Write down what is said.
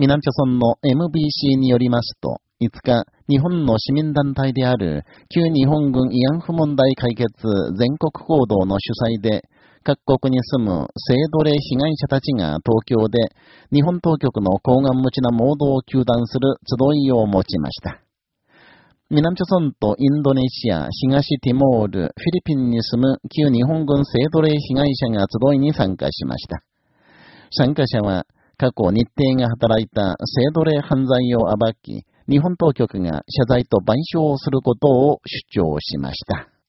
南朝村の MBC によりますと、5日、日本の市民団体である、旧日本軍慰安婦問題解決全国行動の主催で、各国に住む性奴隷被害者たちが東京で、日本当局の高顔無知なモードを求断する集いを持ちました。南朝村とインドネシア、東ティモール、フィリピンに住む旧日本軍性奴隷被害者が集いに参加しました。参加者は、過去日程が働いた性奴隷犯罪を暴き、日本当局が謝罪と賠償をすることを主張しました。